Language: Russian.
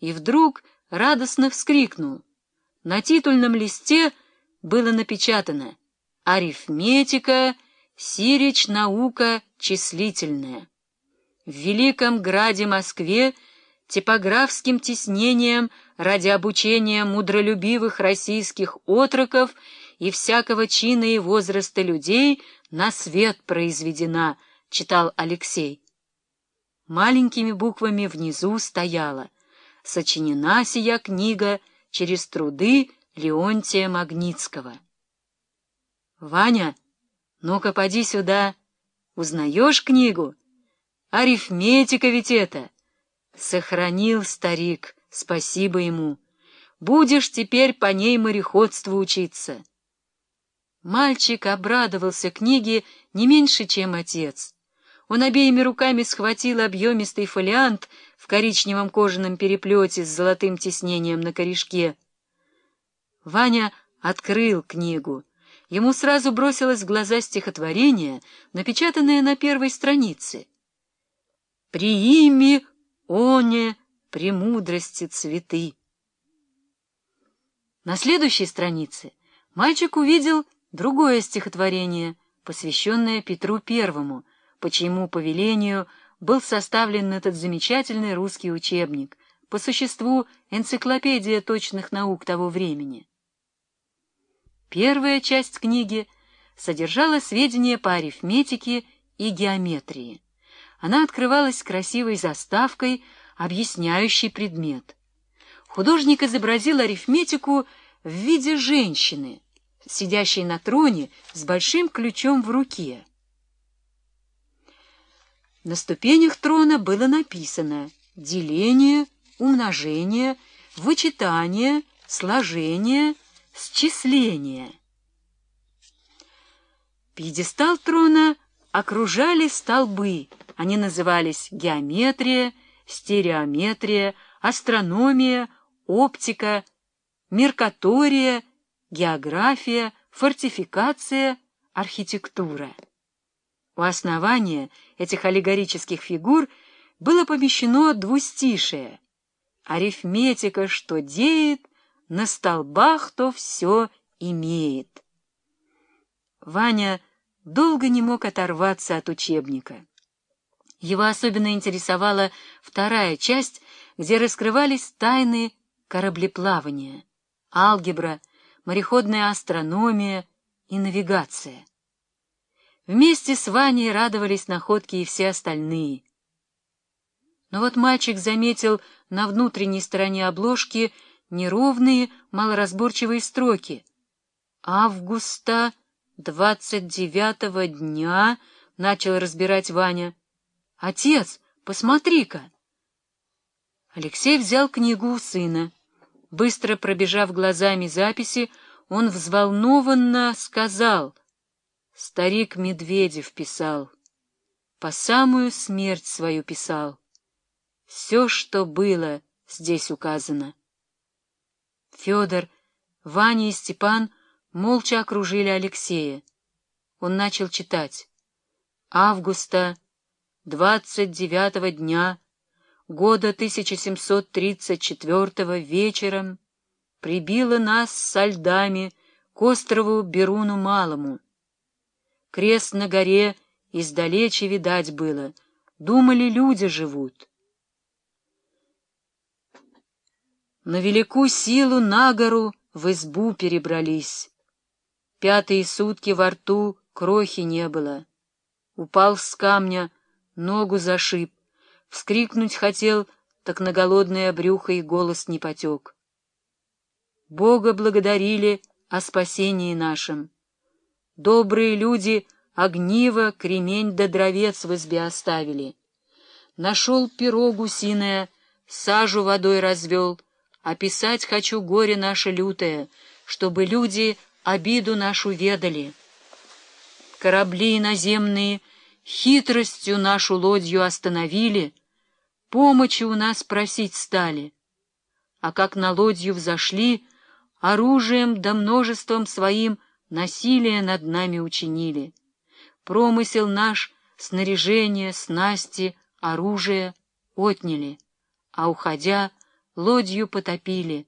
и вдруг радостно вскрикнул. На титульном листе было напечатано «Арифметика, сирич наука числительная». В Великом Граде Москве типографским тиснением ради обучения мудролюбивых российских отроков и всякого чина и возраста людей на свет произведена, читал Алексей. Маленькими буквами внизу стояло «Сочинена сия книга через труды Леонтия Магнитского». «Ваня, ну-ка поди сюда. Узнаешь книгу? Арифметика ведь это!» Сохранил старик, спасибо ему. Будешь теперь по ней мореходству учиться. Мальчик обрадовался книге не меньше, чем отец. Он обеими руками схватил объемистый фолиант в коричневом кожаном переплете с золотым тиснением на корешке. Ваня открыл книгу. Ему сразу бросилось в глаза стихотворение, напечатанное на первой странице. «Приими Оне премудрости цветы. На следующей странице мальчик увидел другое стихотворение, посвященное Петру Первому, по чьему повелению был составлен этот замечательный русский учебник, по существу энциклопедия точных наук того времени. Первая часть книги содержала сведения по арифметике и геометрии она открывалась красивой заставкой, объясняющей предмет. Художник изобразил арифметику в виде женщины, сидящей на троне с большим ключом в руке. На ступенях трона было написано «деление», «умножение», «вычитание», «сложение», «счисление». Пьедестал трона окружали столбы, они назывались геометрия, стереометрия, астрономия, оптика, меркатория, география, фортификация, архитектура. У основания этих аллегорических фигур было помещено двустишее. Арифметика, что деет, на столбах то все имеет. Ваня долго не мог оторваться от учебника. Его особенно интересовала вторая часть, где раскрывались тайны кораблеплавания, алгебра, мореходная астрономия и навигация. Вместе с Ваней радовались находки и все остальные. Но вот мальчик заметил на внутренней стороне обложки неровные, малоразборчивые строки. «Августа двадцать девятого дня», — начал разбирать Ваня, — «Отец, посмотри-ка!» Алексей взял книгу у сына. Быстро пробежав глазами записи, он взволнованно сказал. Старик Медведев писал. По самую смерть свою писал. Все, что было, здесь указано. Федор, Ваня и Степан молча окружили Алексея. Он начал читать. Августа 29 дня года 1734 вечером прибило нас со льдами к острову Беруну Малому. Крест на горе издалече видать было, думали, люди живут. На великую силу на гору в избу перебрались. Пятые сутки во рту крохи не было. Упал с камня ногу зашиб, вскрикнуть хотел, так на голодное брюхо и голос не потек. Бога благодарили о спасении нашем. Добрые люди огниво, кремень да дровец в избе оставили. Нашел перо гусиное, сажу водой развел, описать хочу горе наше лютое, чтобы люди обиду нашу ведали. Корабли наземные — Хитростью нашу лодью остановили, помощи у нас просить стали. А как на лодью взошли, оружием да множеством своим насилие над нами учинили. Промысел наш, снаряжение, снасти, оружие отняли, а, уходя, лодью потопили,